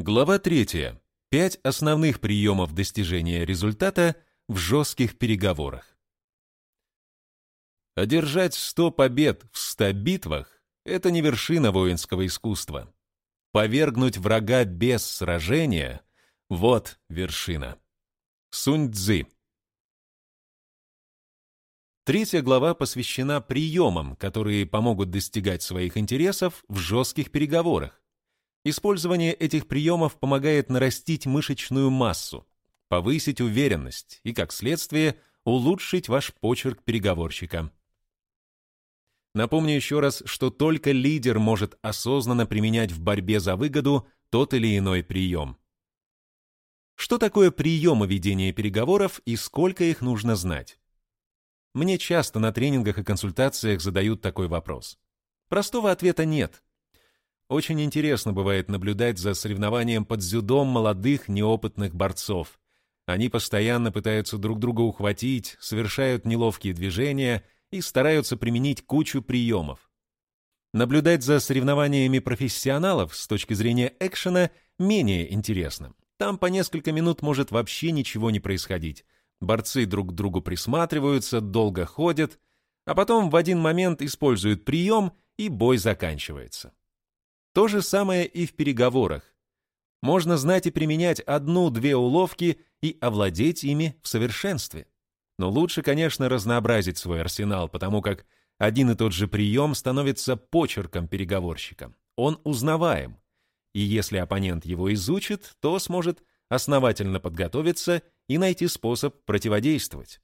Глава 3. Пять основных приемов достижения результата в жестких переговорах. Одержать 100 побед в 100 битвах – это не вершина воинского искусства. Повергнуть врага без сражения – вот вершина. Сунь Цзы. Третья глава посвящена приемам, которые помогут достигать своих интересов в жестких переговорах. Использование этих приемов помогает нарастить мышечную массу, повысить уверенность и, как следствие, улучшить ваш почерк переговорщика. Напомню еще раз, что только лидер может осознанно применять в борьбе за выгоду тот или иной прием. Что такое приемы ведения переговоров и сколько их нужно знать? Мне часто на тренингах и консультациях задают такой вопрос. Простого ответа нет. Очень интересно бывает наблюдать за соревнованием под дзюдом молодых неопытных борцов. Они постоянно пытаются друг друга ухватить, совершают неловкие движения и стараются применить кучу приемов. Наблюдать за соревнованиями профессионалов с точки зрения экшена менее интересно. Там по несколько минут может вообще ничего не происходить. Борцы друг к другу присматриваются, долго ходят, а потом в один момент используют прием, и бой заканчивается. То же самое и в переговорах. Можно знать и применять одну-две уловки и овладеть ими в совершенстве. Но лучше, конечно, разнообразить свой арсенал, потому как один и тот же прием становится почерком переговорщика. Он узнаваем. И если оппонент его изучит, то сможет основательно подготовиться и найти способ противодействовать.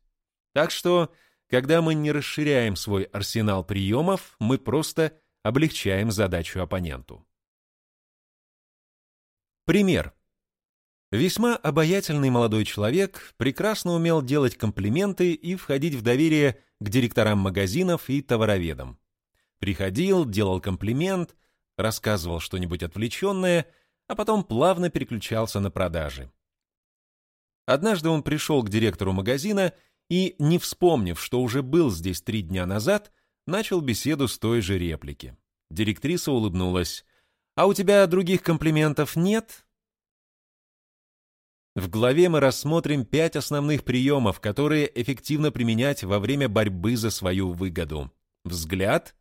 Так что, когда мы не расширяем свой арсенал приемов, мы просто облегчаем задачу оппоненту. Пример. Весьма обаятельный молодой человек прекрасно умел делать комплименты и входить в доверие к директорам магазинов и товароведам. Приходил, делал комплимент, рассказывал что-нибудь отвлеченное, а потом плавно переключался на продажи. Однажды он пришел к директору магазина и, не вспомнив, что уже был здесь три дня назад, начал беседу с той же реплики. Директриса улыбнулась. «А у тебя других комплиментов нет?» В главе мы рассмотрим пять основных приемов, которые эффективно применять во время борьбы за свою выгоду. Взгляд,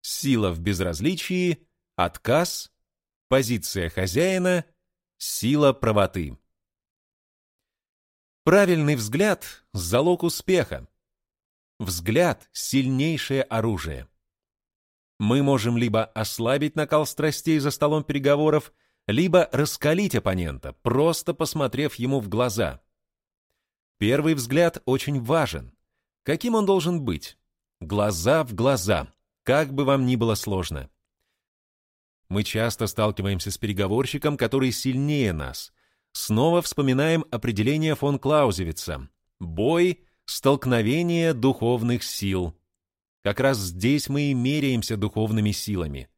сила в безразличии, отказ, позиция хозяина, сила правоты. Правильный взгляд – залог успеха. Взгляд – сильнейшее оружие. Мы можем либо ослабить накал страстей за столом переговоров, либо раскалить оппонента, просто посмотрев ему в глаза. Первый взгляд очень важен. Каким он должен быть? Глаза в глаза, как бы вам ни было сложно. Мы часто сталкиваемся с переговорщиком, который сильнее нас. Снова вспоминаем определение фон Клаузевица. Бой столкновение духовных сил. Как раз здесь мы и меряемся духовными силами.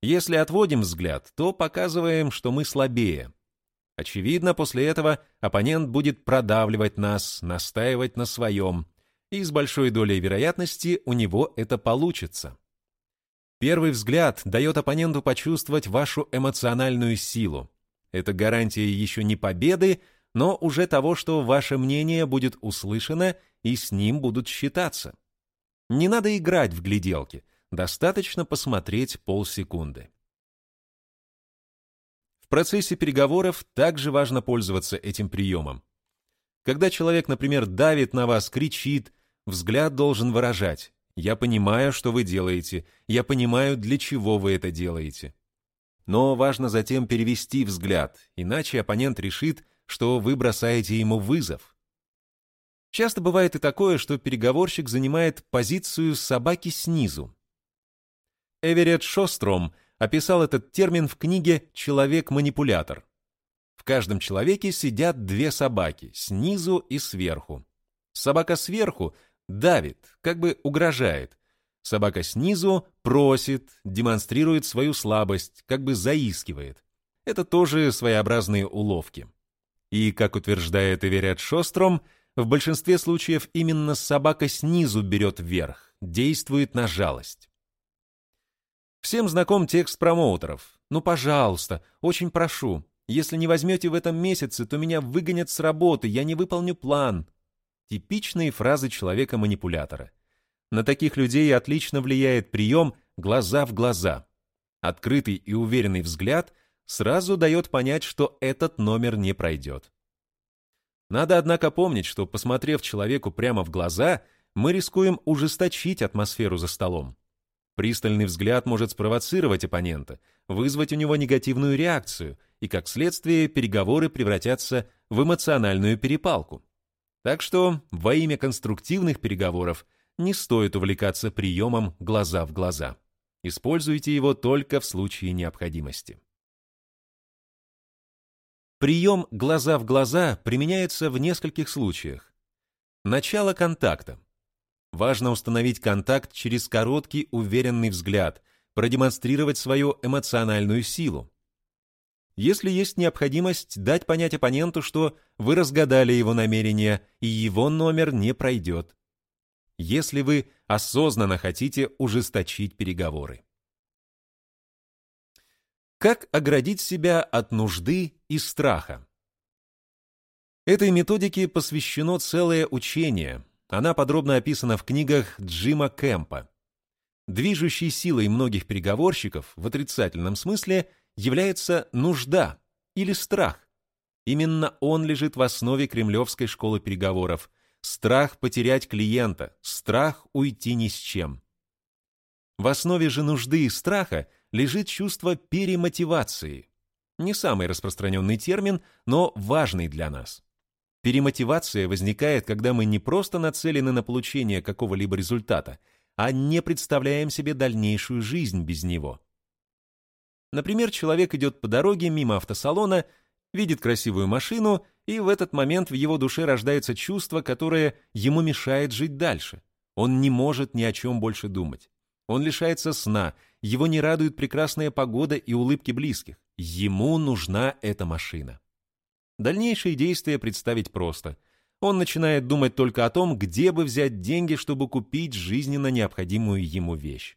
Если отводим взгляд, то показываем, что мы слабее. Очевидно, после этого оппонент будет продавливать нас, настаивать на своем, и с большой долей вероятности у него это получится. Первый взгляд дает оппоненту почувствовать вашу эмоциональную силу. Это гарантия еще не победы, но уже того, что ваше мнение будет услышано и с ним будут считаться. Не надо играть в гляделки, достаточно посмотреть полсекунды. В процессе переговоров также важно пользоваться этим приемом. Когда человек, например, давит на вас, кричит, взгляд должен выражать «Я понимаю, что вы делаете, я понимаю, для чего вы это делаете». Но важно затем перевести взгляд, иначе оппонент решит, что вы бросаете ему вызов, Часто бывает и такое, что переговорщик занимает позицию собаки снизу. Эверетт Шостром описал этот термин в книге «Человек-манипулятор». В каждом человеке сидят две собаки, снизу и сверху. Собака сверху давит, как бы угрожает. Собака снизу просит, демонстрирует свою слабость, как бы заискивает. Это тоже своеобразные уловки. И, как утверждает Эверетт Шостром, в большинстве случаев именно собака снизу берет вверх, действует на жалость. Всем знаком текст промоутеров. «Ну, пожалуйста, очень прошу. Если не возьмете в этом месяце, то меня выгонят с работы, я не выполню план. Типичные фразы человека-манипулятора. На таких людей отлично влияет прием «глаза в глаза». Открытый и уверенный взгляд сразу дает понять, что этот номер не пройдет. Надо, однако, помнить, что, посмотрев человеку прямо в глаза, мы рискуем ужесточить атмосферу за столом. Пристальный взгляд может спровоцировать оппонента, вызвать у него негативную реакцию, и, как следствие, переговоры превратятся в эмоциональную перепалку. Так что во имя конструктивных переговоров не стоит увлекаться приемом глаза в глаза. Используйте его только в случае необходимости. Прием глаза в глаза применяется в нескольких случаях. Начало контакта. Важно установить контакт через короткий уверенный взгляд, продемонстрировать свою эмоциональную силу. Если есть необходимость дать понять оппоненту, что вы разгадали его намерения и его номер не пройдет. Если вы осознанно хотите ужесточить переговоры. Как оградить себя от нужды и страха? Этой методике посвящено целое учение, она подробно описана в книгах Джима Кэмпа. Движущей силой многих переговорщиков в отрицательном смысле является нужда или страх. Именно он лежит в основе кремлевской школы переговоров. Страх потерять клиента, страх уйти ни с чем. В основе же нужды и страха лежит чувство перемотивации. Не самый распространенный термин, но важный для нас. Перемотивация возникает, когда мы не просто нацелены на получение какого-либо результата, а не представляем себе дальнейшую жизнь без него. Например, человек идет по дороге мимо автосалона, видит красивую машину, и в этот момент в его душе рождается чувство, которое ему мешает жить дальше. Он не может ни о чем больше думать. Он лишается сна, его не радует прекрасная погода и улыбки близких. Ему нужна эта машина. Дальнейшие действия представить просто. Он начинает думать только о том, где бы взять деньги, чтобы купить жизненно необходимую ему вещь.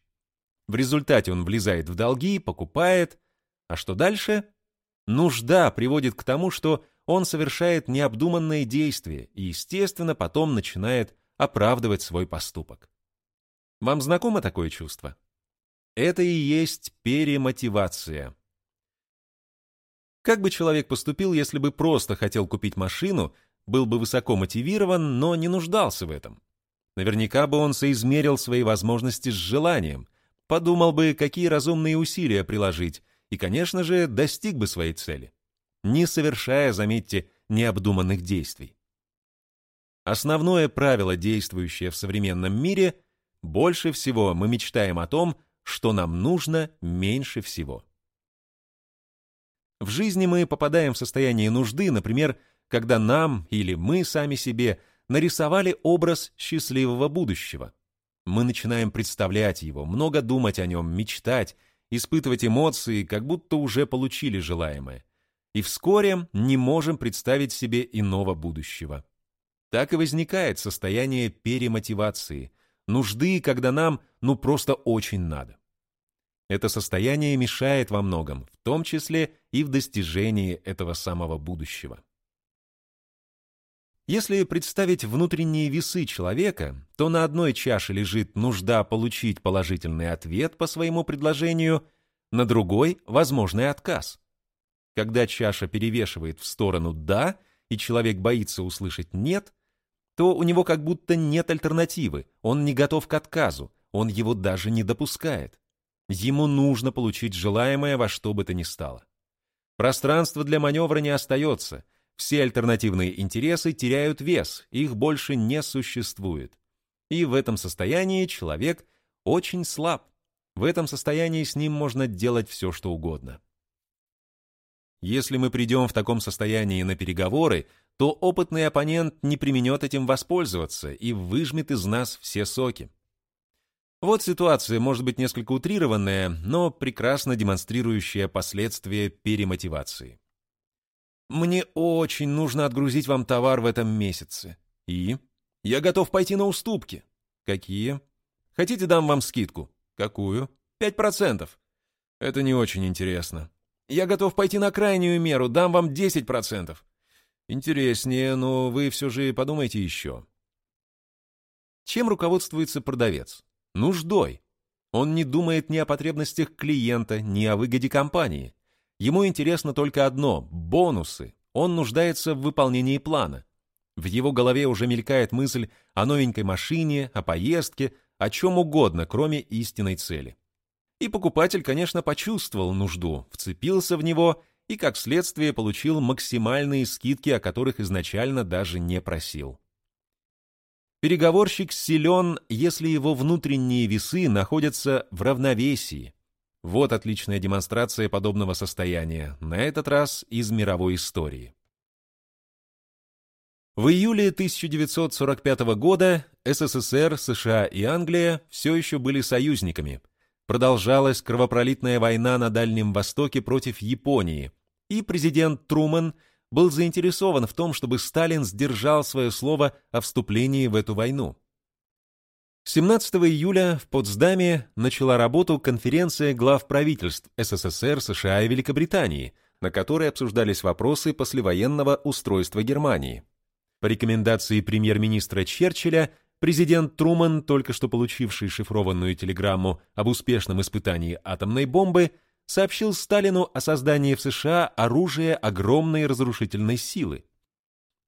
В результате он влезает в долги, покупает. А что дальше? Нужда приводит к тому, что он совершает необдуманные действия и, естественно, потом начинает оправдывать свой поступок. Вам знакомо такое чувство? Это и есть перемотивация. Как бы человек поступил, если бы просто хотел купить машину, был бы высоко мотивирован, но не нуждался в этом? Наверняка бы он соизмерил свои возможности с желанием, подумал бы, какие разумные усилия приложить, и, конечно же, достиг бы своей цели, не совершая, заметьте, необдуманных действий. Основное правило, действующее в современном мире, больше всего мы мечтаем о том, что нам нужно меньше всего. В жизни мы попадаем в состояние нужды, например, когда нам или мы сами себе нарисовали образ счастливого будущего. Мы начинаем представлять его, много думать о нем, мечтать, испытывать эмоции, как будто уже получили желаемое. И вскоре не можем представить себе иного будущего. Так и возникает состояние перемотивации, нужды, когда нам ну просто очень надо. Это состояние мешает во многом, в том числе и в достижении этого самого будущего. Если представить внутренние весы человека, то на одной чаше лежит нужда получить положительный ответ по своему предложению, на другой – возможный отказ. Когда чаша перевешивает в сторону «да», и человек боится услышать «нет», то у него как будто нет альтернативы, он не готов к отказу, он его даже не допускает. Ему нужно получить желаемое во что бы то ни стало. Пространства для маневра не остается. Все альтернативные интересы теряют вес, их больше не существует. И в этом состоянии человек очень слаб. В этом состоянии с ним можно делать все, что угодно. Если мы придем в таком состоянии на переговоры, то опытный оппонент не применет этим воспользоваться и выжмет из нас все соки. Вот ситуация, может быть несколько утрированная, но прекрасно демонстрирующая последствия перемотивации. Мне очень нужно отгрузить вам товар в этом месяце. И? Я готов пойти на уступки. Какие? Хотите, дам вам скидку? Какую? Пять процентов. Это не очень интересно. Я готов пойти на крайнюю меру, дам вам 10%. Интереснее, но вы все же подумайте еще. Чем руководствуется продавец? Нуждой. Он не думает ни о потребностях клиента, ни о выгоде компании. Ему интересно только одно – бонусы. Он нуждается в выполнении плана. В его голове уже мелькает мысль о новенькой машине, о поездке, о чем угодно, кроме истинной цели. И покупатель, конечно, почувствовал нужду, вцепился в него и, как следствие, получил максимальные скидки, о которых изначально даже не просил. Переговорщик силен, если его внутренние весы находятся в равновесии. Вот отличная демонстрация подобного состояния, на этот раз из мировой истории. В июле 1945 года СССР, США и Англия все еще были союзниками. Продолжалась кровопролитная война на Дальнем Востоке против Японии, и президент Трумэн – был заинтересован в том, чтобы Сталин сдержал свое слово о вступлении в эту войну. 17 июля в Потсдаме начала работу конференция глав правительств СССР, США и Великобритании, на которой обсуждались вопросы послевоенного устройства Германии. По рекомендации премьер-министра Черчилля, президент Труман, только что получивший шифрованную телеграмму об успешном испытании атомной бомбы, сообщил Сталину о создании в США оружия огромной разрушительной силы.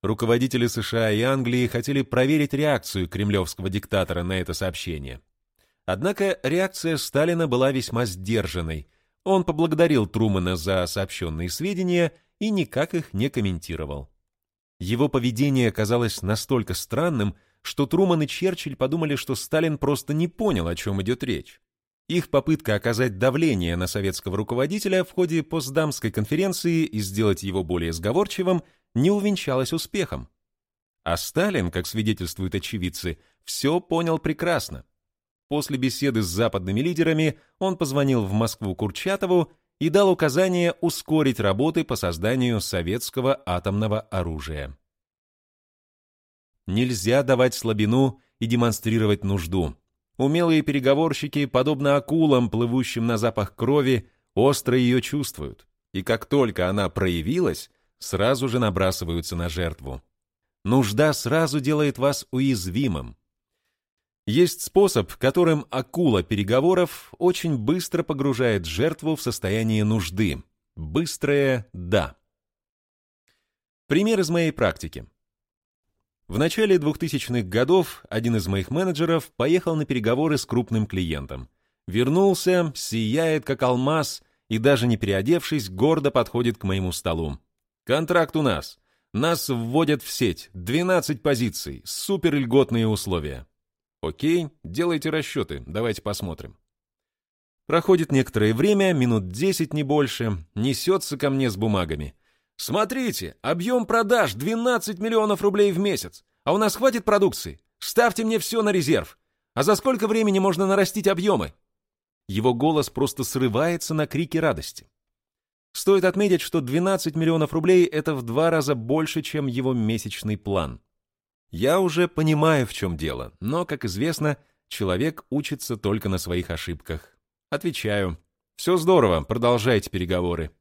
Руководители США и Англии хотели проверить реакцию кремлевского диктатора на это сообщение. Однако реакция Сталина была весьма сдержанной. Он поблагодарил Трумэна за сообщенные сведения и никак их не комментировал. Его поведение казалось настолько странным, что Трумэн и Черчилль подумали, что Сталин просто не понял, о чем идет речь. Их попытка оказать давление на советского руководителя в ходе Постдамской конференции и сделать его более сговорчивым не увенчалась успехом. А Сталин, как свидетельствуют очевидцы, все понял прекрасно. После беседы с западными лидерами он позвонил в Москву Курчатову и дал указание ускорить работы по созданию советского атомного оружия. Нельзя давать слабину и демонстрировать нужду. Умелые переговорщики, подобно акулам, плывущим на запах крови, остро ее чувствуют, и как только она проявилась, сразу же набрасываются на жертву. Нужда сразу делает вас уязвимым. Есть способ, которым акула переговоров очень быстро погружает жертву в состояние нужды. Быстрое «да». Пример из моей практики. В начале 2000-х годов один из моих менеджеров поехал на переговоры с крупным клиентом. Вернулся, сияет как алмаз и даже не переодевшись, гордо подходит к моему столу. «Контракт у нас. Нас вводят в сеть. 12 позиций. Супер льготные условия». «Окей, делайте расчеты. Давайте посмотрим». Проходит некоторое время, минут 10 не больше, несется ко мне с бумагами. Смотрите, объем продаж 12 миллионов рублей в месяц. А у нас хватит продукции? Ставьте мне все на резерв. А за сколько времени можно нарастить объемы? Его голос просто срывается на крики радости. Стоит отметить, что 12 миллионов рублей – это в два раза больше, чем его месячный план. Я уже понимаю, в чем дело, но, как известно, человек учится только на своих ошибках. Отвечаю. Все здорово, продолжайте переговоры.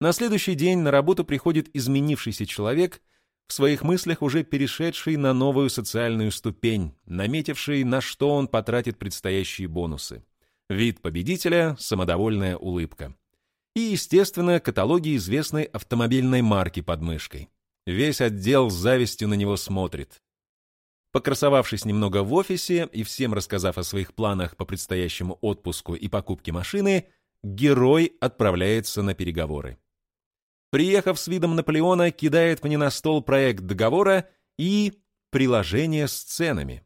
На следующий день на работу приходит изменившийся человек, в своих мыслях уже перешедший на новую социальную ступень, наметивший, на что он потратит предстоящие бонусы. Вид победителя, самодовольная улыбка. И, естественно, каталоги известной автомобильной марки под мышкой. Весь отдел с завистью на него смотрит. Покрасовавшись немного в офисе и всем рассказав о своих планах по предстоящему отпуску и покупке машины, герой отправляется на переговоры приехав с видом Наполеона, кидает мне на стол проект договора и приложение с ценами.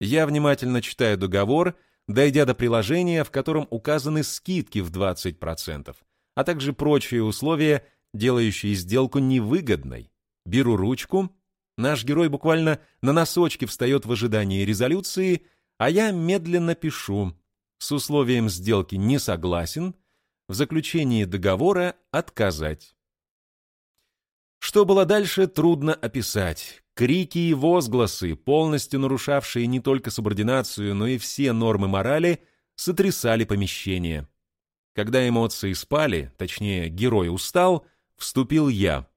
Я внимательно читаю договор, дойдя до приложения, в котором указаны скидки в 20%, а также прочие условия, делающие сделку невыгодной. Беру ручку, наш герой буквально на носочки встает в ожидании резолюции, а я медленно пишу с условием сделки «не согласен», в заключении договора «отказать». Что было дальше, трудно описать. Крики и возгласы, полностью нарушавшие не только субординацию, но и все нормы морали, сотрясали помещение. Когда эмоции спали, точнее, герой устал, вступил я.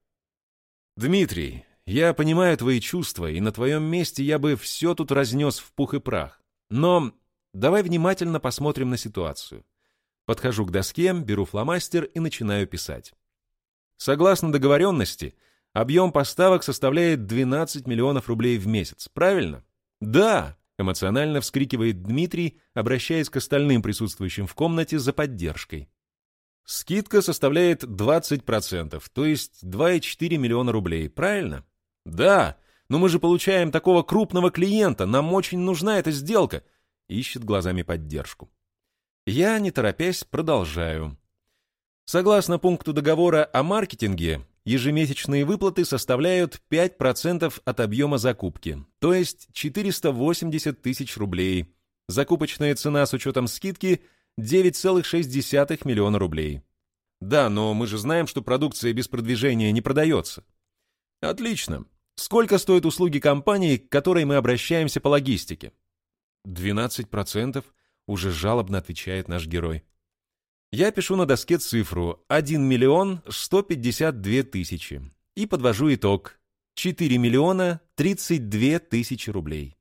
«Дмитрий, я понимаю твои чувства, и на твоем месте я бы все тут разнес в пух и прах. Но давай внимательно посмотрим на ситуацию. Подхожу к доске, беру фломастер и начинаю писать. Согласно договоренности, объем поставок составляет 12 миллионов рублей в месяц, правильно? Да, эмоционально вскрикивает Дмитрий, обращаясь к остальным присутствующим в комнате за поддержкой. Скидка составляет 20%, то есть 2,4 миллиона рублей, правильно? Да, но мы же получаем такого крупного клиента, нам очень нужна эта сделка. Ищет глазами поддержку. Я, не торопясь, продолжаю. Согласно пункту договора о маркетинге, ежемесячные выплаты составляют 5% от объема закупки, то есть 480 тысяч рублей. Закупочная цена с учетом скидки 9,6 миллиона рублей. Да, но мы же знаем, что продукция без продвижения не продается. Отлично. Сколько стоят услуги компании, к которой мы обращаемся по логистике? 12%, уже жалобно отвечает наш герой. Я пишу на доске цифру 1 миллион 152 тысячи и подвожу итог 4 миллиона 32 тысячи рублей.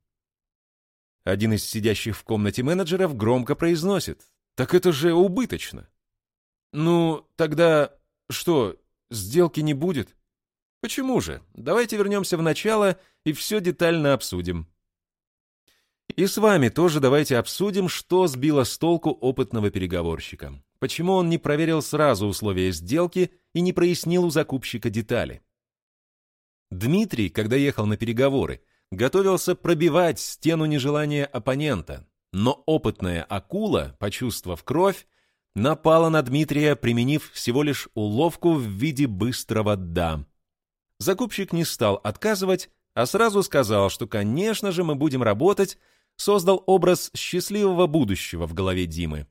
Один из сидящих в комнате менеджеров громко произносит «Так это же убыточно». «Ну, тогда что, сделки не будет?» «Почему же? Давайте вернемся в начало и все детально обсудим». И с вами тоже давайте обсудим, что сбило с толку опытного переговорщика. Почему он не проверил сразу условия сделки и не прояснил у закупщика детали. Дмитрий, когда ехал на переговоры, готовился пробивать стену нежелания оппонента, но опытная акула, почувствовав кровь, напала на Дмитрия, применив всего лишь уловку в виде быстрого «да». Закупщик не стал отказывать, а сразу сказал, что, конечно же, мы будем работать, создал образ счастливого будущего в голове Димы.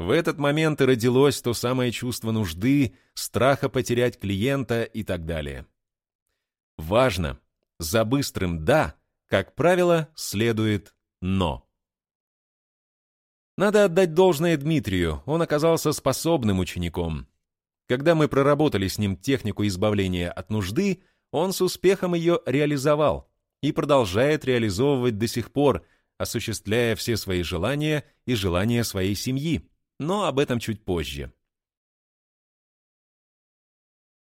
В этот момент и родилось то самое чувство нужды, страха потерять клиента и так далее. Важно, за быстрым «да», как правило, следует «но». Надо отдать должное Дмитрию, он оказался способным учеником. Когда мы проработали с ним технику избавления от нужды, он с успехом ее реализовал и продолжает реализовывать до сих пор, осуществляя все свои желания и желания своей семьи, но об этом чуть позже.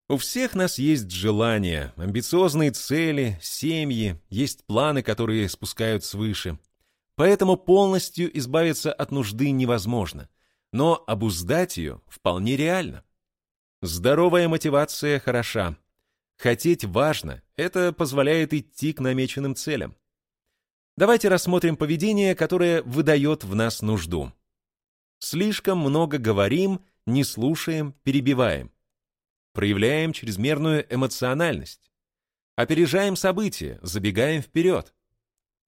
У всех нас есть желания, амбициозные цели, семьи, есть планы, которые спускают свыше. Поэтому полностью избавиться от нужды невозможно, но обуздать ее вполне реально. Здоровая мотивация хороша. Хотеть важно, это позволяет идти к намеченным целям. Давайте рассмотрим поведение, которое выдает в нас нужду. Слишком много говорим, не слушаем, перебиваем. Проявляем чрезмерную эмоциональность. Опережаем события, забегаем вперед.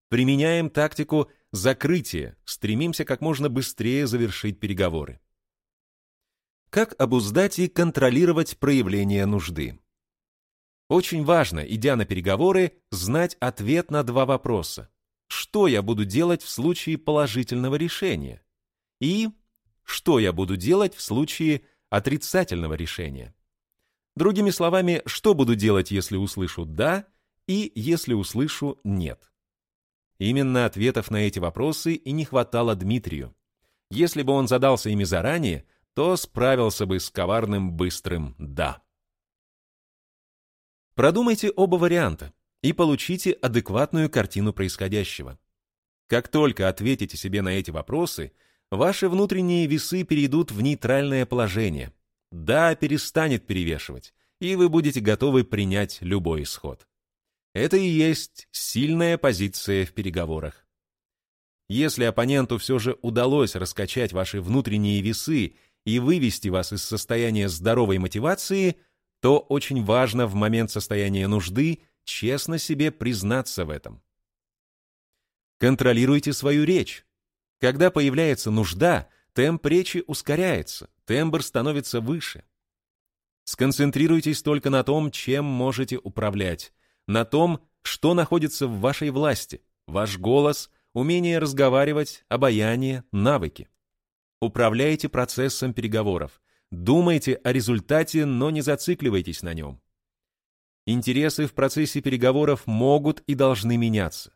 Применяем тактику закрытия, стремимся как можно быстрее завершить переговоры. Как обуздать и контролировать проявление нужды? Очень важно, идя на переговоры, знать ответ на два вопроса. Что я буду делать в случае положительного решения? И что я буду делать в случае отрицательного решения? Другими словами, что буду делать, если услышу «да» и если услышу «нет». Именно ответов на эти вопросы и не хватало Дмитрию. Если бы он задался ими заранее, то справился бы с коварным быстрым «да». Продумайте оба варианта и получите адекватную картину происходящего. Как только ответите себе на эти вопросы, ваши внутренние весы перейдут в нейтральное положение. «да» перестанет перевешивать, и вы будете готовы принять любой исход. Это и есть сильная позиция в переговорах. Если оппоненту все же удалось раскачать ваши внутренние весы и вывести вас из состояния здоровой мотивации, то очень важно в момент состояния нужды честно себе признаться в этом. Контролируйте свою речь. Когда появляется нужда, темп речи ускоряется, тембр становится выше. Сконцентрируйтесь только на том, чем можете управлять, на том, что находится в вашей власти, ваш голос, умение разговаривать, обаяние, навыки. Управляйте процессом переговоров. Думайте о результате, но не зацикливайтесь на нем. Интересы в процессе переговоров могут и должны меняться.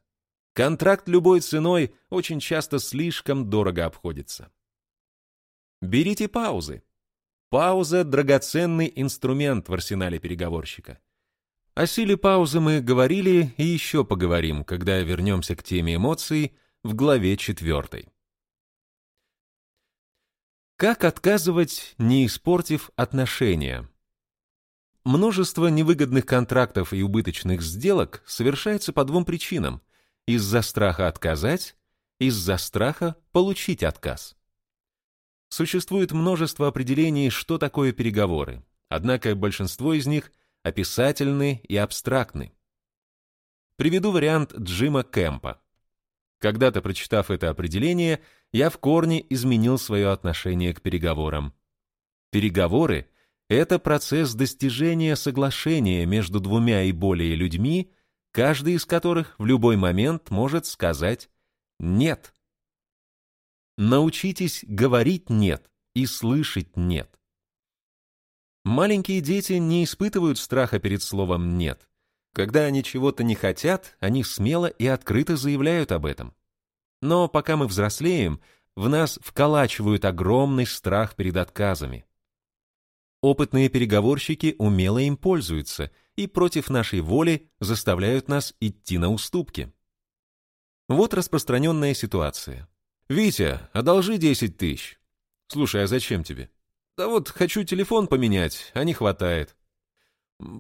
Контракт любой ценой очень часто слишком дорого обходится. Берите паузы. Пауза – драгоценный инструмент в арсенале переговорщика. О силе паузы мы говорили и еще поговорим, когда вернемся к теме эмоций в главе 4. Как отказывать, не испортив отношения? Множество невыгодных контрактов и убыточных сделок совершается по двум причинам – из-за страха отказать, из-за страха получить отказ. Существует множество определений, что такое переговоры, однако большинство из них описательны и абстрактны. Приведу вариант Джима Кэмпа. Когда-то, прочитав это определение, я в корне изменил свое отношение к переговорам. Переговоры — это процесс достижения соглашения между двумя и более людьми каждый из которых в любой момент может сказать «нет». Научитесь говорить «нет» и слышать «нет». Маленькие дети не испытывают страха перед словом «нет». Когда они чего-то не хотят, они смело и открыто заявляют об этом. Но пока мы взрослеем, в нас вколачивают огромный страх перед отказами. Опытные переговорщики умело им пользуются и против нашей воли заставляют нас идти на уступки. Вот распространенная ситуация. «Витя, одолжи 10 тысяч». «Слушай, а зачем тебе?» «Да вот хочу телефон поменять, а не хватает».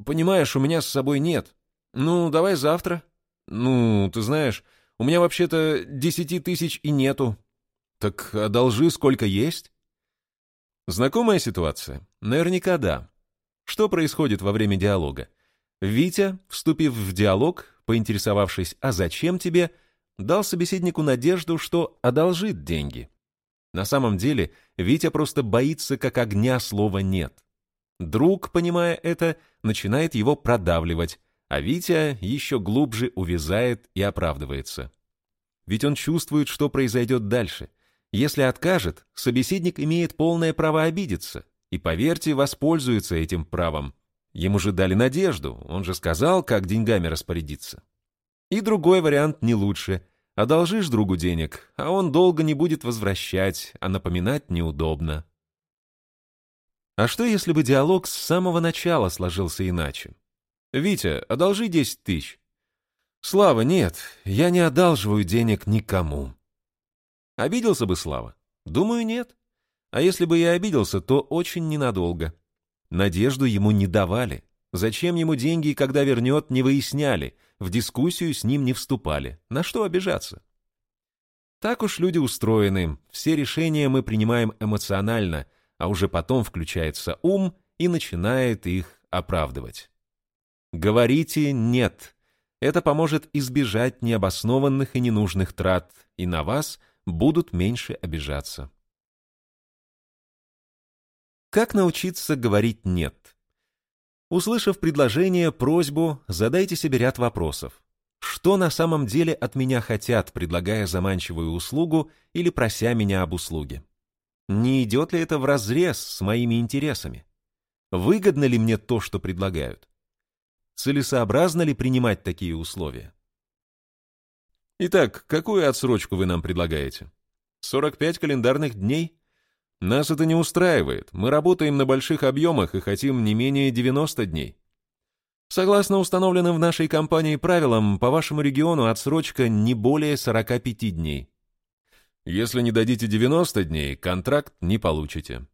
«Понимаешь, у меня с собой нет». «Ну, давай завтра». «Ну, ты знаешь, у меня вообще-то 10 тысяч и нету». «Так одолжи сколько есть». Знакомая ситуация? Наверняка да. Что происходит во время диалога? Витя, вступив в диалог, поинтересовавшись «а зачем тебе?», дал собеседнику надежду, что одолжит деньги. На самом деле Витя просто боится как огня слова «нет». Друг, понимая это, начинает его продавливать, а Витя еще глубже увязает и оправдывается. Ведь он чувствует, что произойдет дальше. Если откажет, собеседник имеет полное право обидеться, и, поверьте, воспользуется этим правом. Ему же дали надежду, он же сказал, как деньгами распорядиться. И другой вариант не лучше. Одолжишь другу денег, а он долго не будет возвращать, а напоминать неудобно. А что, если бы диалог с самого начала сложился иначе? «Витя, одолжи 10 тысяч». «Слава, нет, я не одалживаю денег никому». Обиделся бы Слава? Думаю, нет. А если бы я обиделся, то очень ненадолго. Надежду ему не давали. Зачем ему деньги, когда вернет, не выясняли, в дискуссию с ним не вступали. На что обижаться? Так уж люди устроены, все решения мы принимаем эмоционально, а уже потом включается ум и начинает их оправдывать. Говорите «нет». Это поможет избежать необоснованных и ненужных трат, и на вас будут меньше обижаться. Как научиться говорить «нет»? Услышав предложение, просьбу, задайте себе ряд вопросов. Что на самом деле от меня хотят, предлагая заманчивую услугу или прося меня об услуге? Не идет ли это вразрез с моими интересами? Выгодно ли мне то, что предлагают? Целесообразно ли принимать такие условия? Итак, какую отсрочку вы нам предлагаете? 45 календарных дней? Нас это не устраивает. Мы работаем на больших объемах и хотим не менее 90 дней. Согласно установленным в нашей компании правилам, по вашему региону отсрочка не более 45 дней. Если не дадите 90 дней, контракт не получите.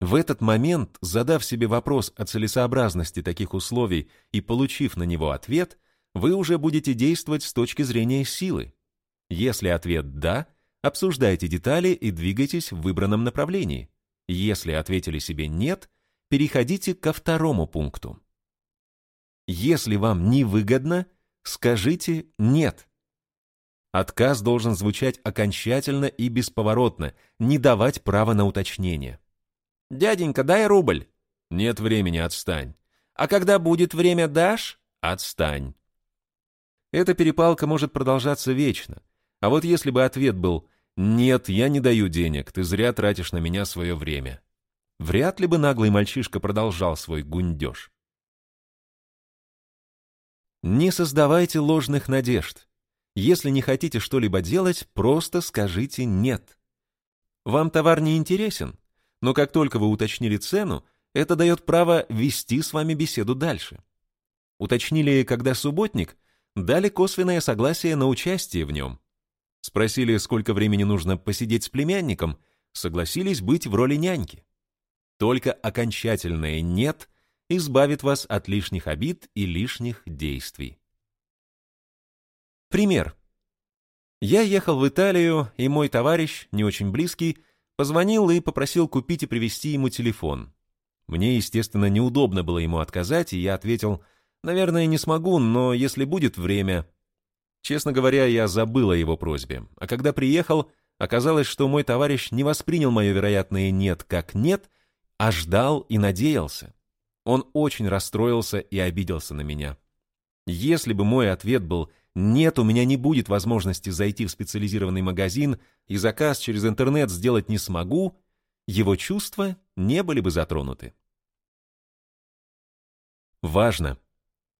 В этот момент, задав себе вопрос о целесообразности таких условий и получив на него ответ, вы уже будете действовать с точки зрения силы. Если ответ «да», Обсуждайте детали и двигайтесь в выбранном направлении. Если ответили себе «нет», переходите ко второму пункту. Если вам невыгодно, скажите «нет». Отказ должен звучать окончательно и бесповоротно, не давать права на уточнение. «Дяденька, дай рубль». «Нет времени, отстань». «А когда будет время, дашь?» «Отстань». Эта перепалка может продолжаться вечно. А вот если бы ответ был «Нет, я не даю денег, ты зря тратишь на меня свое время». Вряд ли бы наглый мальчишка продолжал свой гундеж. Не создавайте ложных надежд. Если не хотите что-либо делать, просто скажите «нет». Вам товар не интересен, но как только вы уточнили цену, это дает право вести с вами беседу дальше. Уточнили, когда субботник, дали косвенное согласие на участие в нем. Спросили, сколько времени нужно посидеть с племянником, согласились быть в роли няньки. Только окончательное «нет» избавит вас от лишних обид и лишних действий. Пример. Я ехал в Италию, и мой товарищ, не очень близкий, позвонил и попросил купить и привезти ему телефон. Мне, естественно, неудобно было ему отказать, и я ответил, «Наверное, не смогу, но если будет время...» Честно говоря, я забыл о его просьбе, а когда приехал, оказалось, что мой товарищ не воспринял мое вероятное «нет» как «нет», а ждал и надеялся. Он очень расстроился и обиделся на меня. Если бы мой ответ был «нет, у меня не будет возможности зайти в специализированный магазин и заказ через интернет сделать не смогу», его чувства не были бы затронуты. Важно.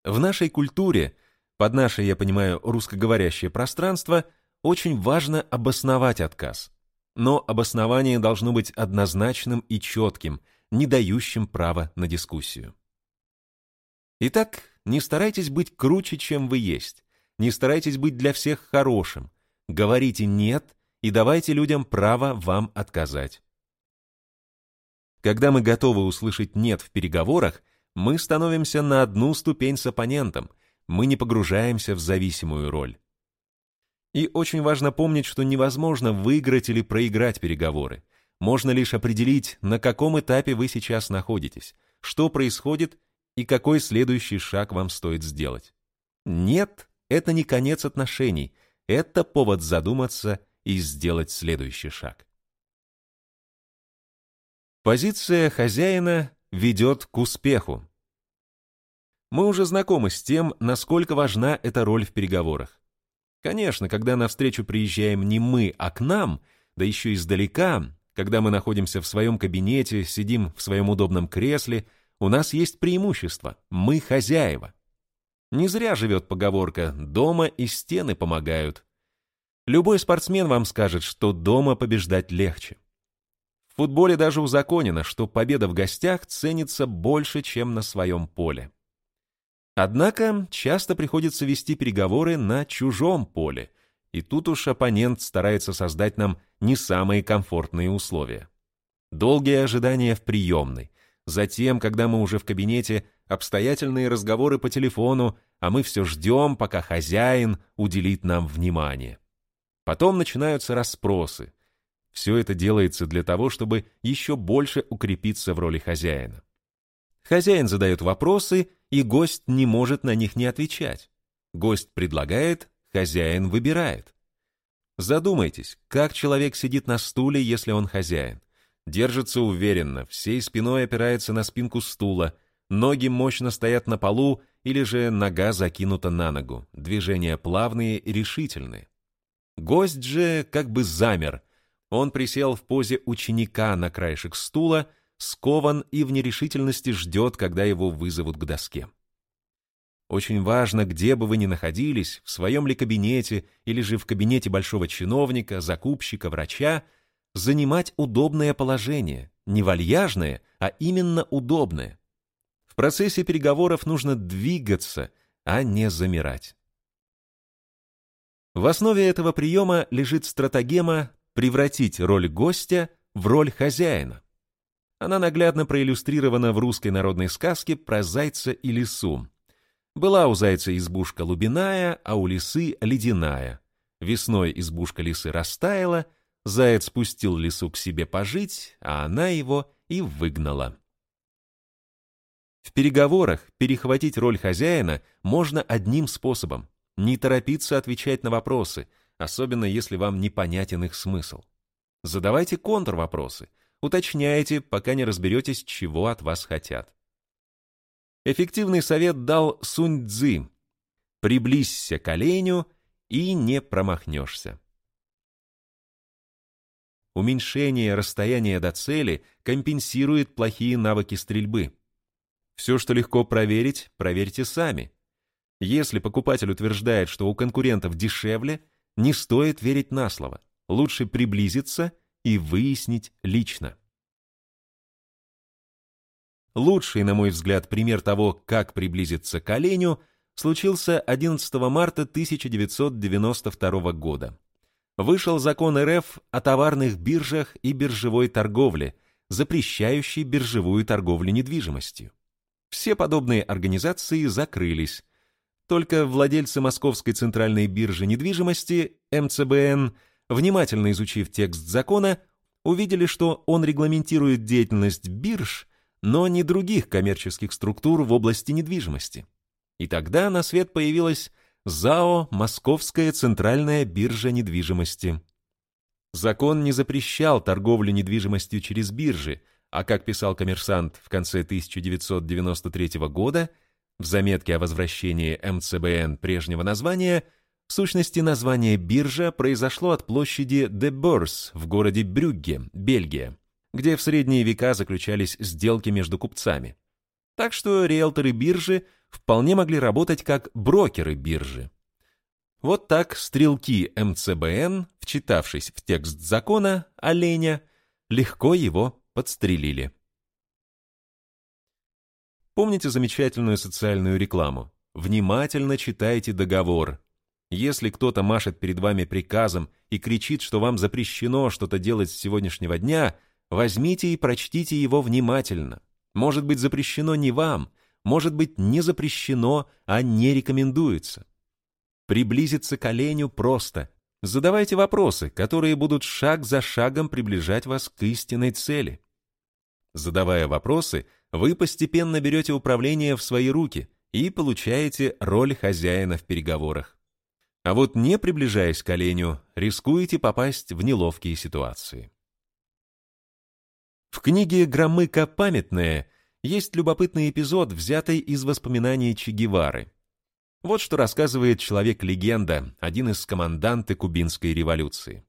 В нашей культуре, под наше, я понимаю, русскоговорящее пространство, очень важно обосновать отказ. Но обоснование должно быть однозначным и четким – не дающим права на дискуссию. Итак, не старайтесь быть круче, чем вы есть. Не старайтесь быть для всех хорошим. Говорите «нет» и давайте людям право вам отказать. Когда мы готовы услышать «нет» в переговорах, мы становимся на одну ступень с оппонентом, мы не погружаемся в зависимую роль. И очень важно помнить, что невозможно выиграть или проиграть переговоры можно лишь определить, на каком этапе вы сейчас находитесь, что происходит и какой следующий шаг вам стоит сделать. Нет, это не конец отношений, это повод задуматься и сделать следующий шаг. Позиция хозяина ведет к успеху. Мы уже знакомы с тем, насколько важна эта роль в переговорах. Конечно, когда на встречу приезжаем не мы, а к нам, да еще издалека, когда мы находимся в своем кабинете, сидим в своем удобном кресле, у нас есть преимущество – мы хозяева. Не зря живет поговорка «дома и стены помогают». Любой спортсмен вам скажет, что дома побеждать легче. В футболе даже узаконено, что победа в гостях ценится больше, чем на своем поле. Однако часто приходится вести переговоры на чужом поле, и тут уж оппонент старается создать нам не самые комфортные условия. Долгие ожидания в приемной, затем, когда мы уже в кабинете, обстоятельные разговоры по телефону, а мы все ждем, пока хозяин уделит нам внимание. Потом начинаются расспросы. Все это делается для того, чтобы еще больше укрепиться в роли хозяина. Хозяин задает вопросы, и гость не может на них не отвечать. Гость предлагает, Хозяин выбирает. Задумайтесь, как человек сидит на стуле, если он хозяин. Держится уверенно, всей спиной опирается на спинку стула, ноги мощно стоят на полу или же нога закинута на ногу, движения плавные и решительные. Гость же как бы замер. Он присел в позе ученика на краешек стула, скован и в нерешительности ждет, когда его вызовут к доске. Очень важно, где бы вы ни находились, в своем ли кабинете или же в кабинете большого чиновника, закупщика, врача, занимать удобное положение, не вальяжное, а именно удобное. В процессе переговоров нужно двигаться, а не замирать. В основе этого приема лежит стратегема превратить роль гостя в роль хозяина. Она наглядно проиллюстрирована в русской народной сказке про зайца и лису, была у зайца избушка лубиная, а у лисы ледяная. Весной избушка лисы растаяла, заяц спустил лису к себе пожить, а она его и выгнала. В переговорах перехватить роль хозяина можно одним способом – не торопиться отвечать на вопросы, особенно если вам непонятен их смысл. Задавайте контрвопросы, уточняйте, пока не разберетесь, чего от вас хотят. Эффективный совет дал Сунь Цзы. Приблизься к оленю и не промахнешься. уменьшение расстояния до цели компенсирует плохие навыки стрельбы. Все, что легко проверить, проверьте сами. Если покупатель утверждает, что у конкурентов дешевле, не стоит верить на слово. Лучше приблизиться и выяснить лично. Лучший, на мой взгляд, пример того, как приблизиться к оленю, случился 11 марта 1992 года. Вышел закон РФ о товарных биржах и биржевой торговле, запрещающий биржевую торговлю недвижимостью. Все подобные организации закрылись. Только владельцы Московской центральной биржи недвижимости, МЦБН, внимательно изучив текст закона, увидели, что он регламентирует деятельность бирж – но не других коммерческих структур в области недвижимости. И тогда на свет появилась ЗАО «Московская центральная биржа недвижимости». Закон не запрещал торговлю недвижимостью через биржи, а, как писал коммерсант в конце 1993 года, в заметке о возвращении МЦБН прежнего названия, в сущности название биржа произошло от площади Де Борс в городе Брюгге, Бельгия где в средние века заключались сделки между купцами. Так что риэлторы биржи вполне могли работать как брокеры биржи. Вот так стрелки МЦБН, вчитавшись в текст закона оленя, легко его подстрелили. Помните замечательную социальную рекламу? Внимательно читайте договор. Если кто-то машет перед вами приказом и кричит, что вам запрещено что-то делать с сегодняшнего дня – Возьмите и прочтите его внимательно. Может быть запрещено не вам, может быть не запрещено, а не рекомендуется. Приблизиться к оленю просто. Задавайте вопросы, которые будут шаг за шагом приближать вас к истинной цели. Задавая вопросы, вы постепенно берете управление в свои руки и получаете роль хозяина в переговорах. А вот не приближаясь к оленю, рискуете попасть в неловкие ситуации. В книге «Громыка памятная» есть любопытный эпизод, взятый из воспоминаний Че Гевары. Вот что рассказывает человек-легенда, один из команданты кубинской революции.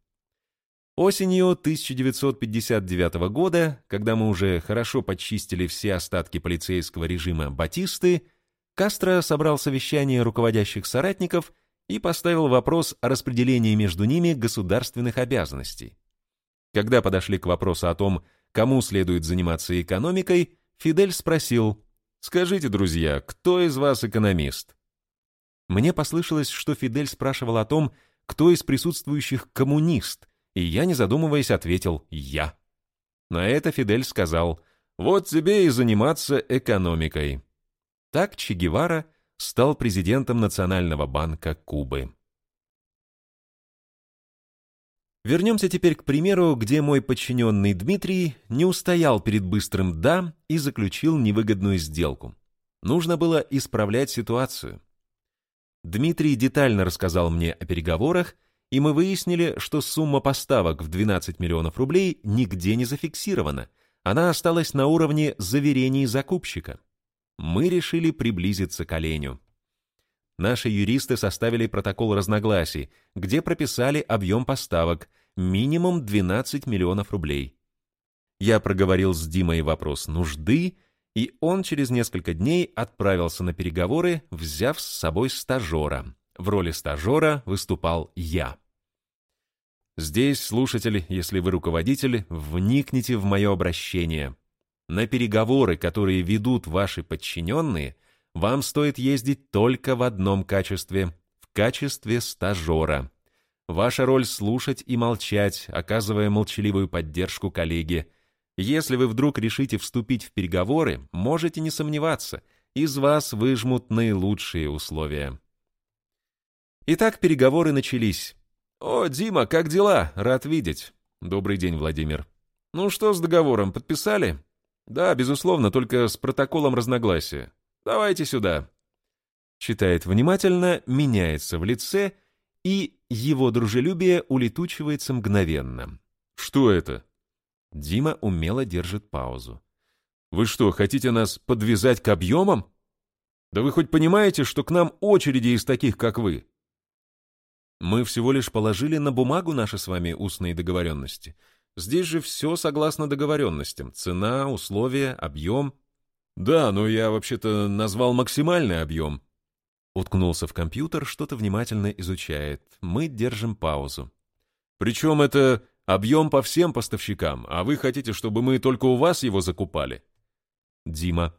Осенью 1959 года, когда мы уже хорошо почистили все остатки полицейского режима Батисты, Кастро собрал совещание руководящих соратников и поставил вопрос о распределении между ними государственных обязанностей. Когда подошли к вопросу о том, кому следует заниматься экономикой, Фидель спросил, «Скажите, друзья, кто из вас экономист?» Мне послышалось, что Фидель спрашивал о том, кто из присутствующих коммунист, и я, не задумываясь, ответил «я». На это Фидель сказал «Вот тебе и заниматься экономикой». Так Че Гевара стал президентом Национального банка Кубы. Вернемся теперь к примеру, где мой подчиненный Дмитрий не устоял перед быстрым «да» и заключил невыгодную сделку. Нужно было исправлять ситуацию. Дмитрий детально рассказал мне о переговорах, и мы выяснили, что сумма поставок в 12 миллионов рублей нигде не зафиксирована, она осталась на уровне заверений закупщика. Мы решили приблизиться к оленю. Наши юристы составили протокол разногласий, где прописали объем поставок, минимум 12 миллионов рублей. Я проговорил с Димой вопрос нужды, и он через несколько дней отправился на переговоры, взяв с собой стажера. В роли стажера выступал я. Здесь, слушатель, если вы руководитель, вникните в мое обращение. На переговоры, которые ведут ваши подчиненные – вам стоит ездить только в одном качестве – в качестве стажера. Ваша роль – слушать и молчать, оказывая молчаливую поддержку коллеге. Если вы вдруг решите вступить в переговоры, можете не сомневаться, из вас выжмут наилучшие условия. Итак, переговоры начались. «О, Дима, как дела? Рад видеть». «Добрый день, Владимир». «Ну что с договором, подписали?» «Да, безусловно, только с протоколом разногласия. Давайте сюда». Читает внимательно, меняется в лице, и его дружелюбие улетучивается мгновенно. «Что это?» Дима умело держит паузу. «Вы что, хотите нас подвязать к объемам? Да вы хоть понимаете, что к нам очереди из таких, как вы?» «Мы всего лишь положили на бумагу наши с вами устные договоренности. Здесь же все согласно договоренностям. Цена, условия, объем. Да, но я вообще-то назвал максимальный объем. Уткнулся в компьютер, что-то внимательно изучает. Мы держим паузу. Причем это объем по всем поставщикам, а вы хотите, чтобы мы только у вас его закупали? Дима.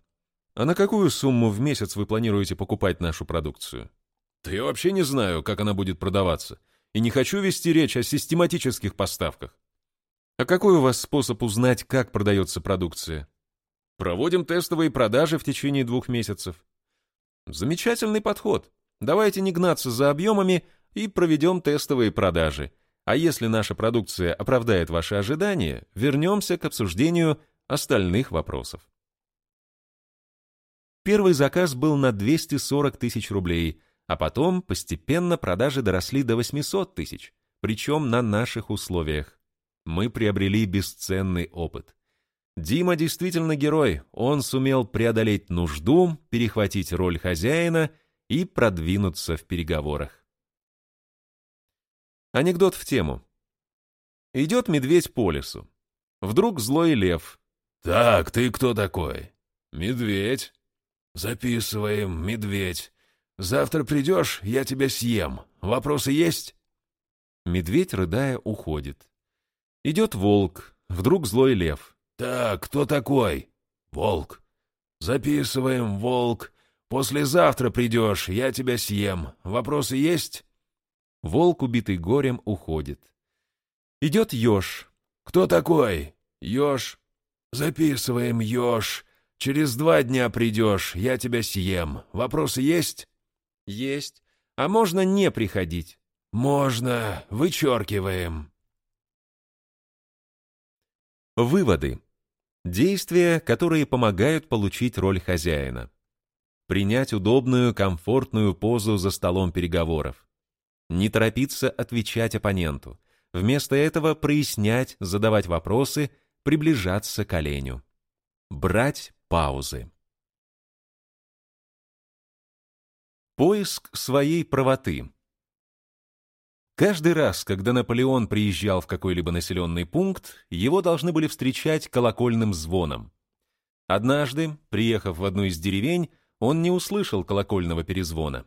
А на какую сумму в месяц вы планируете покупать нашу продукцию? Да я вообще не знаю, как она будет продаваться. И не хочу вести речь о систематических поставках. А какой у вас способ узнать, как продается продукция? Проводим тестовые продажи в течение двух месяцев. Замечательный подход. Давайте не гнаться за объемами и проведем тестовые продажи. А если наша продукция оправдает ваши ожидания, вернемся к обсуждению остальных вопросов. Первый заказ был на 240 тысяч рублей, а потом постепенно продажи доросли до 800 тысяч, причем на наших условиях. Мы приобрели бесценный опыт. Дима действительно герой, он сумел преодолеть нужду, перехватить роль хозяина и продвинуться в переговорах. Анекдот в тему. Идет медведь по лесу. Вдруг злой лев. «Так, ты кто такой?» «Медведь». «Записываем, медведь. Завтра придешь, я тебя съем. Вопросы есть?» Медведь, рыдая, уходит. Идет волк, вдруг злой лев. «Так, кто такой?» «Волк». «Записываем, волк. Послезавтра придешь, я тебя съем. Вопросы есть?» Волк, убитый горем, уходит. Идет еж. «Кто такой?» «Еж». «Записываем, еж. Через два дня придешь, я тебя съем. Вопросы есть?» Есть. А можно не приходить? Можно. Вычеркиваем. Выводы. Действия, которые помогают получить роль хозяина. Принять удобную, комфортную позу за столом переговоров. Не торопиться отвечать оппоненту. Вместо этого прояснять, задавать вопросы, приближаться к оленю. Брать паузы. Поиск своей правоты. Каждый раз, когда Наполеон приезжал в какой-либо населенный пункт, его должны были встречать колокольным звоном. Однажды, приехав в одну из деревень, он не услышал колокольного перезвона.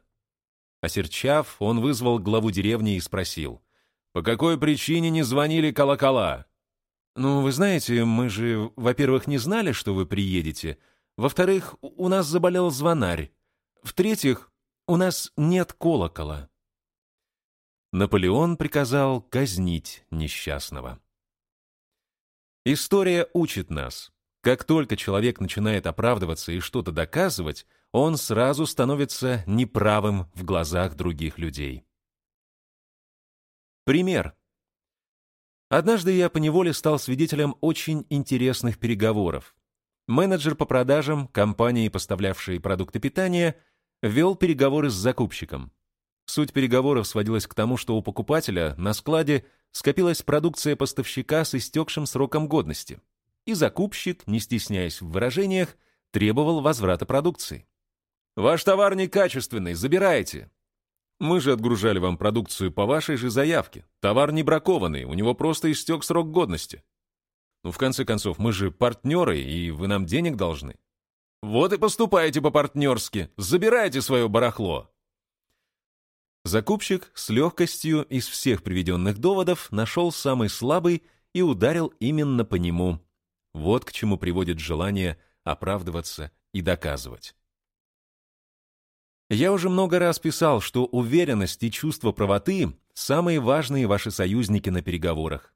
Осерчав, он вызвал главу деревни и спросил, «По какой причине не звонили колокола?» «Ну, вы знаете, мы же, во-первых, не знали, что вы приедете. Во-вторых, у нас заболел звонарь. В-третьих, у нас нет колокола. Наполеон приказал казнить несчастного. История учит нас. Как только человек начинает оправдываться и что-то доказывать, он сразу становится неправым в глазах других людей. Пример. Однажды я поневоле стал свидетелем очень интересных переговоров. Менеджер по продажам компании, поставлявшей продукты питания, вел переговоры с закупщиком. Суть переговоров сводилась к тому, что у покупателя на складе скопилась продукция поставщика с истекшим сроком годности, и закупщик, не стесняясь в выражениях, требовал возврата продукции. «Ваш товар некачественный, забирайте!» «Мы же отгружали вам продукцию по вашей же заявке. Товар не бракованный, у него просто истек срок годности. Ну, в конце концов, мы же партнеры, и вы нам денег должны. Вот и поступайте по-партнерски, забирайте свое барахло. Закупщик с легкостью из всех приведенных доводов нашел самый слабый и ударил именно по нему. Вот к чему приводит желание оправдываться и доказывать. Я уже много раз писал, что уверенность и чувство правоты – самые важные ваши союзники на переговорах.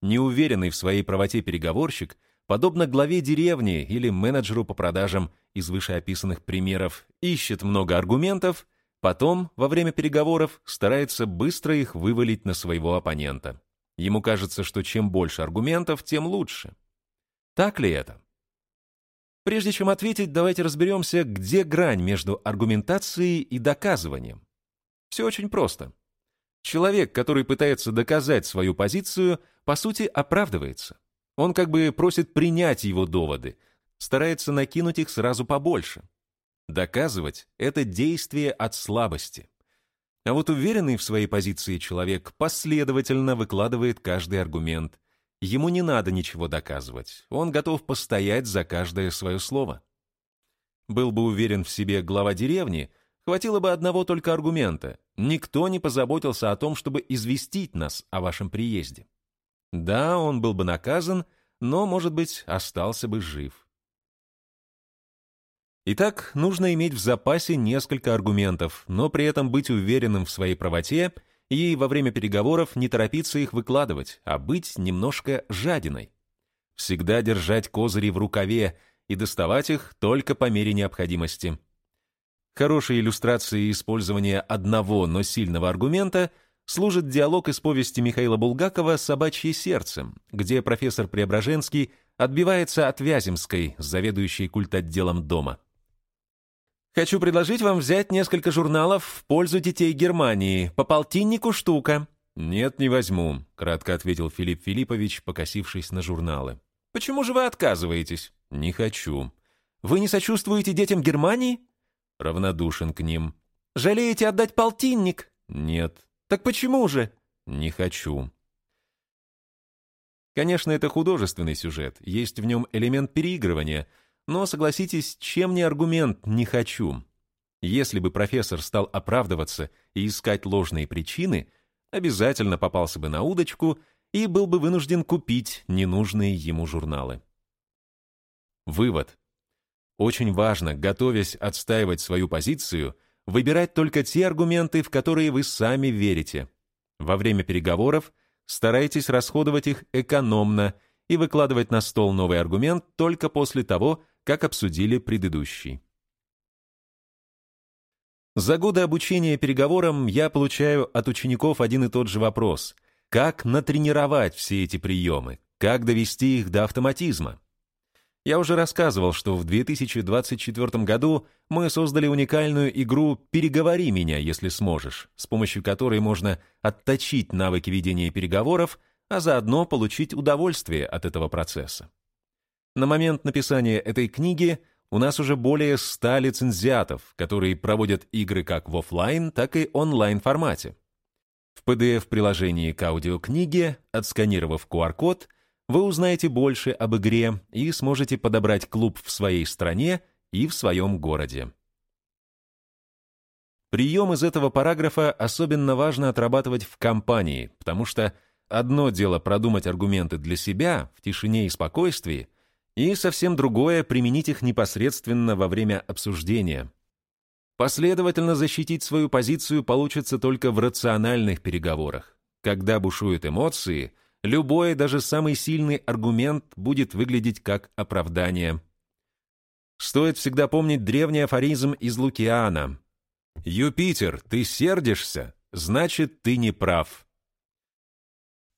Неуверенный в своей правоте переговорщик подобно главе деревни или менеджеру по продажам из вышеописанных примеров, ищет много аргументов, потом, во время переговоров, старается быстро их вывалить на своего оппонента. Ему кажется, что чем больше аргументов, тем лучше. Так ли это? Прежде чем ответить, давайте разберемся, где грань между аргументацией и доказыванием. Все очень просто. Человек, который пытается доказать свою позицию, по сути, оправдывается. Он как бы просит принять его доводы, старается накинуть их сразу побольше. Доказывать — это действие от слабости. А вот уверенный в своей позиции человек последовательно выкладывает каждый аргумент, ему не надо ничего доказывать, он готов постоять за каждое свое слово. Был бы уверен в себе глава деревни, хватило бы одного только аргумента. Никто не позаботился о том, чтобы известить нас о вашем приезде. Да, он был бы наказан, но, может быть, остался бы жив. Итак, нужно иметь в запасе несколько аргументов, но при этом быть уверенным в своей правоте и во время переговоров не торопиться их выкладывать, а быть немножко жадиной. Всегда держать козыри в рукаве и доставать их только по мере необходимости. Хорошей иллюстрацией использования одного, но сильного аргумента служит диалог из повести Михаила Булгакова «Собачье сердце», где профессор Преображенский отбивается от Вяземской, заведующей культотделом дома. «Хочу предложить вам взять несколько журналов в пользу детей Германии. По полтиннику штука». «Нет, не возьму», — кратко ответил Филипп Филиппович, покосившись на журналы. «Почему же вы отказываетесь?» «Не хочу». «Вы не сочувствуете детям Германии?» «Равнодушен к ним». «Жалеете отдать полтинник?» «Нет». «Так почему же?» «Не хочу». Конечно, это художественный сюжет, есть в нем элемент переигрывания, но, согласитесь, чем не аргумент «не хочу». Если бы профессор стал оправдываться и искать ложные причины, обязательно попался бы на удочку и был бы вынужден купить ненужные ему журналы. Вывод. Очень важно, готовясь отстаивать свою позицию, выбирать только те аргументы, в которые вы сами верите. Во время переговоров старайтесь расходовать их экономно и выкладывать на стол новый аргумент только после того, как обсудили предыдущий. За годы обучения переговорам я получаю от учеников один и тот же вопрос. Как натренировать все эти приемы? Как довести их до автоматизма? Я уже рассказывал, что в 2024 году мы создали уникальную игру «Переговори меня, если сможешь», с помощью которой можно отточить навыки ведения переговоров, а заодно получить удовольствие от этого процесса. На момент написания этой книги у нас уже более 100 лицензиатов, которые проводят игры как в офлайн, так и онлайн формате. В PDF-приложении к аудиокниге, отсканировав QR-код, вы узнаете больше об игре и сможете подобрать клуб в своей стране и в своем городе. Прием из этого параграфа особенно важно отрабатывать в компании, потому что одно дело продумать аргументы для себя в тишине и спокойствии, и совсем другое применить их непосредственно во время обсуждения. Последовательно защитить свою позицию получится только в рациональных переговорах. Когда бушуют эмоции – любой, даже самый сильный аргумент будет выглядеть как оправдание. Стоит всегда помнить древний афоризм из Лукиана. «Юпитер, ты сердишься, значит, ты не прав».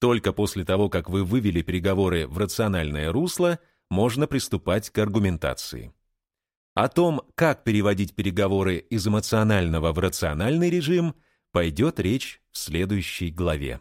Только после того, как вы вывели переговоры в рациональное русло, можно приступать к аргументации. О том, как переводить переговоры из эмоционального в рациональный режим, пойдет речь в следующей главе.